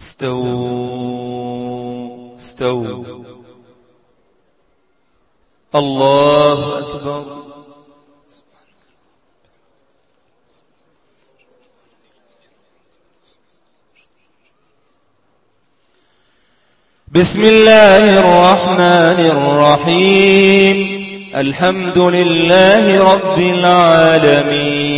استووا استووا. الله أكبر. بسم الله الرحمن الرحيم. الحمد لله رب العالمين.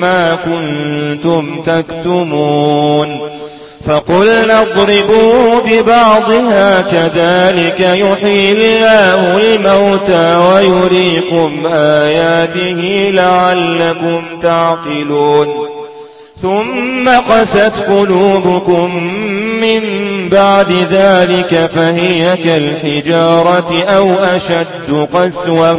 ما كنتم تكتمون فقلنا اضربوا ببعضها كذلك يحيي الله الموتى ويريكم آياته لعلكم تعقلون ثم قست قلوبكم من بعد ذلك فهي كالحجارة أو أشد قسوة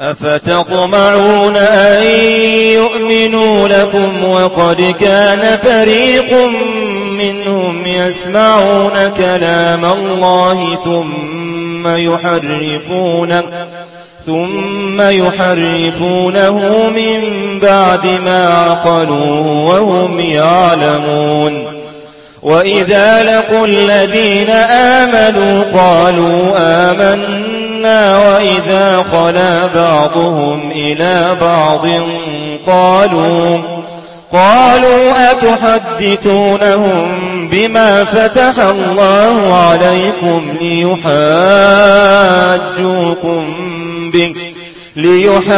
أفتطمعون أن يؤمنوا لكم وقد كان فريق منهم يسمعون كلام الله ثم يحرفونه ثم يحرفونه من بعد ما عقلوه وهم يعلمون وإذا لقوا الذين آمنوا قالوا آمنا وإذا خلا بعضهم إلى بعض قالوا قالوا أتحدثونهم بما فتح الله عليكم ليحاجوكم به ليحاجوكم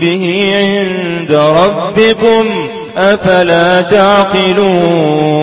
به عند ربكم أفلا تعقلون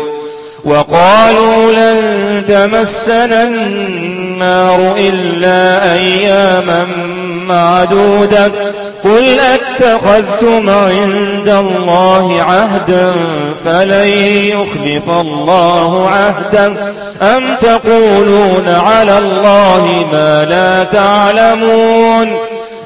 وقالوا لن تمسنا النار إلا أياما معدودة. قل أتخذتم عند الله عهدا فلن يخلف الله عهدا. أم تقولون على الله ما لا تعلمون؟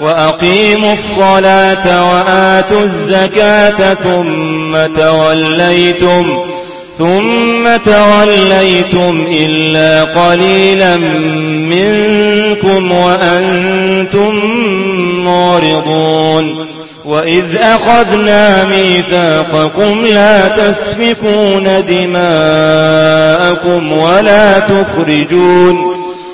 وأقيموا الصلاة وآتوا الزكاة ثم توليتم ثم توليتم إلا قليلا منكم وأنتم معرضون وإذ أخذنا ميثاقكم لا تسفكون دماءكم ولا تخرجون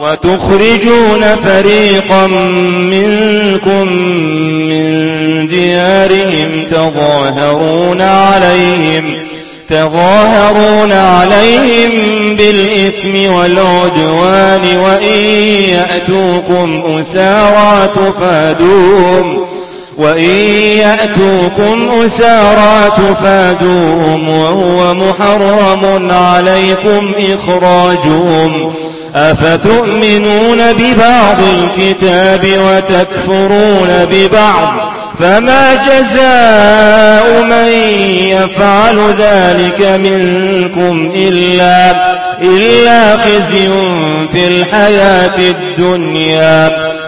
وتخرجون فريقا منكم من ديارهم تظاهرون عليهم تظاهرون عليهم بالإثم والعدوان وإن يأتوكم أسارى تفادوهم وإن يأتوكم أسارى تفادوهم وهو محرم عليكم إخراجهم أفتؤمنون ببعض الكتاب وتكفرون ببعض فما جزاء من يفعل ذلك منكم إلا, إلا خزي في الحياة الدنيا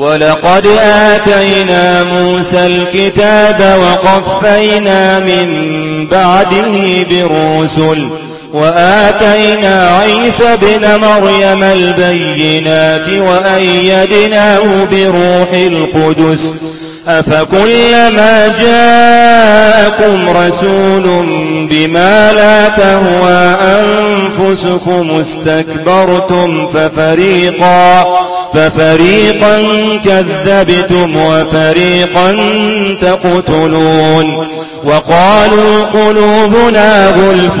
ولقد آتينا موسى الكتاب وقفينا من بعده برسل وآتينا عيسى بن مريم البينات وأيدناه بروح القدس أفكلما جاءكم رسول بما لا تهوى أنفسكم استكبرتم ففريقا ففريقا كذبتم وفريقا تقتلون وقالوا قلوبنا غلف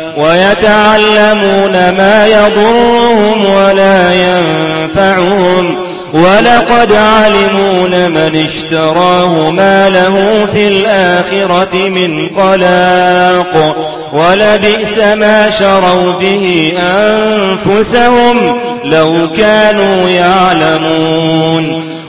ويتعلمون ما يضرهم ولا ينفعهم. ولقد علمون من اشتراه ما له في الآخرة من قلاق ولبئس ما شروا به أنفسهم لو كانوا يعلمون.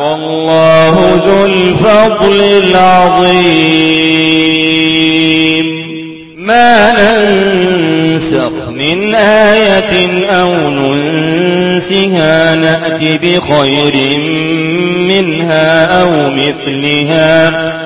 والله ذو الفضل العظيم. ما ننسخ من آية أو ننسها نأت بخير منها أو مثلها.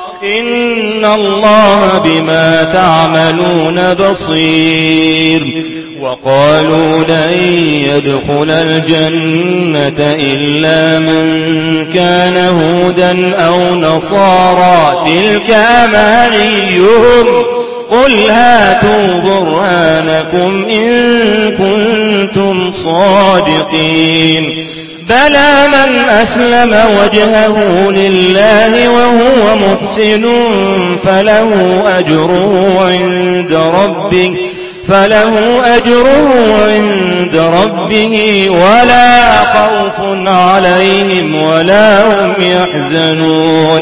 إن الله بما تعملون بصير. وقالوا لن يدخل الجنة إلا من كان هودا أو نصارى. تلك أمانيهم. قل هاتوا برهانكم إن كنتم صادقين. بلى من أسلم وجهه لله وهو محسن فله أجره عند ربه فله أجره عند ربه ولا خوف عليهم ولا هم يحزنون.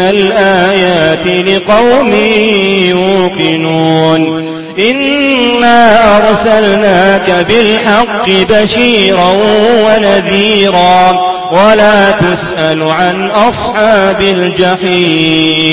الآيات لقوم يوقنون إنا أرسلناك بالحق بشيرا ونذيرا ولا تسأل عن أصحاب الجحيم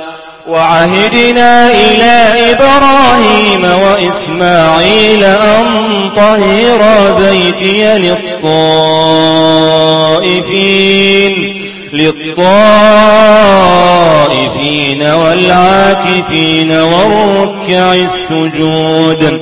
وعهدنا إلى إبراهيم وإسماعيل أن طهر بيتي للطائفين للطائفين والعاكفين والركع السجود.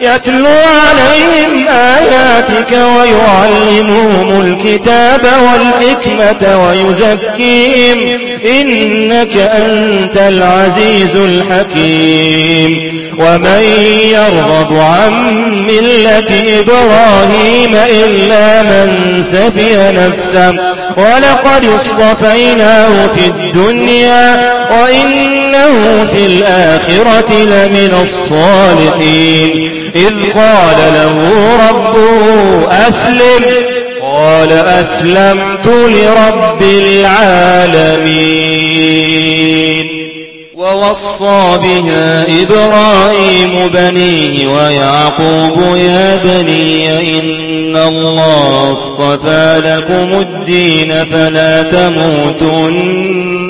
يتلو عليهم آياتك ويعلمهم الكتاب والحكمة ويزكيهم إنك أنت العزيز الحكيم. ومن يرغب عن ملة إبراهيم إلا من سفي نفسه ولقد اصطفيناه في الدنيا وإنه في الآخرة لمن الصالحين إذ قال له ربه أسلم قال أسلمت لرب العالمين ووصى بها إبراهيم بنيه ويعقوب يا بني إن الله اصطفى لكم الدين فلا تموتن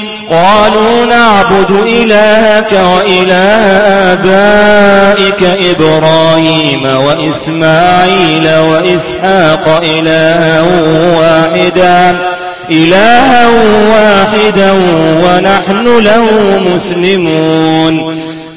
قالوا نعبد إلهك وإله آبائك إبراهيم وإسماعيل وإسحاق إلها واحدا إلها واحدا ونحن له مسلمون.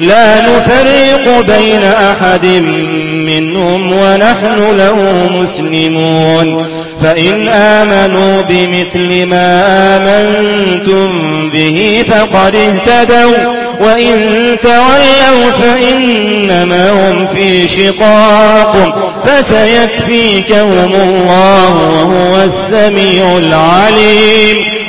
لا نفرق بين أحد منهم ونحن له مسلمون. فإن آمنوا بمثل ما آمنتم به فقد اهتدوا وإن تولوا فإنما هم في شقاق. فسيكفيكهم الله وهو السميع العليم.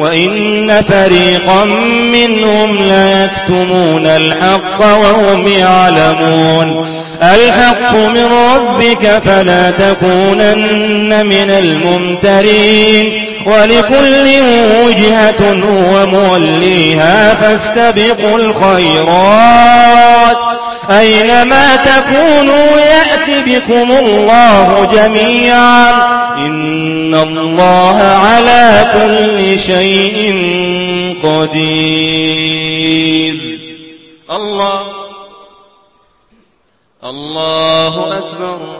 وإن فريقا منهم ليكتمون الحق وهم يعلمون. الحق من ربك فلا تكونن من الممترين. ولكل وجهة هو موليها فاستبقوا الخيرات. أينما تكونوا يأت بكم الله جميعا. إن الله على كل شيء قدير. الله. الله أكبر.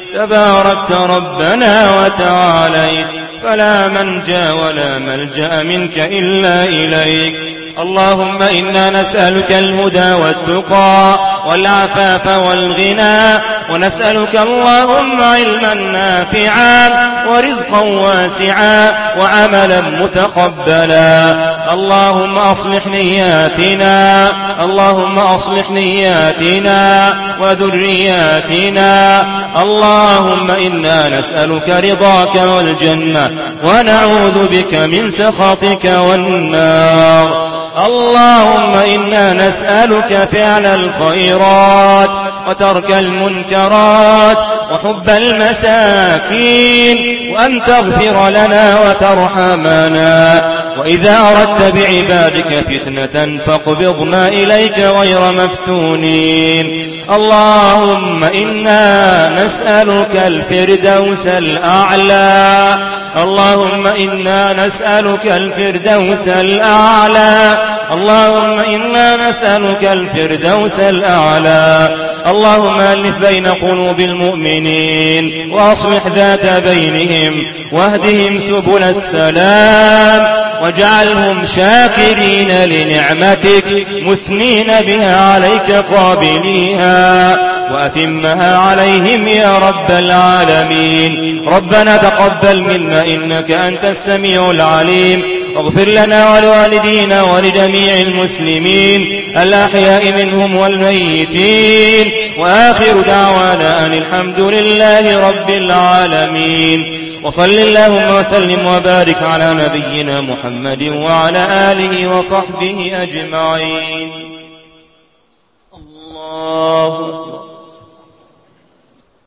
تباركت ربنا وتعاليت فلا منجا ولا ملجأ منك إلا إليك. اللهم إنا نسألك الهدى والتقى والعفاف والغنى ونسألك اللهم علما نافعا ورزقا واسعا وعملا متقبلا. اللهم أصلح نياتنا اللهم أصلح نياتنا وذرياتنا اللهم إنا نسألك رضاك والجنة ونعوذ بك من سخطك والنار اللهم إنا نسألك فعل الخيرات وترك المنكرات وحب المساكين وأن تغفر لنا وترحمنا. وإذا أردت بعبادك فتنة فاقبضنا إليك غير مفتونين اللهم إنا نسألك الفردوس الأعلى اللهم إنا نسألك الفردوس الأعلى اللهم إنا نسألك الفردوس الأعلى اللهم ألف بين قلوب المؤمنين وأصلح ذات بينهم واهدهم سبل السلام واجعلهم شاكرين لنعمتك مثنين بها عليك قابليها وأتمها عليهم يا رب العالمين. ربنا تقبل منا إنك أنت السميع العليم. واغفر لنا ولوالدينا ولجميع المسلمين الأحياء منهم والميتين وآخر دعوانا أن الحمد لله رب العالمين. وصل اللهم وسلم وبارك على نبينا محمد وعلى آله وصحبه أجمعين. الله أكبر.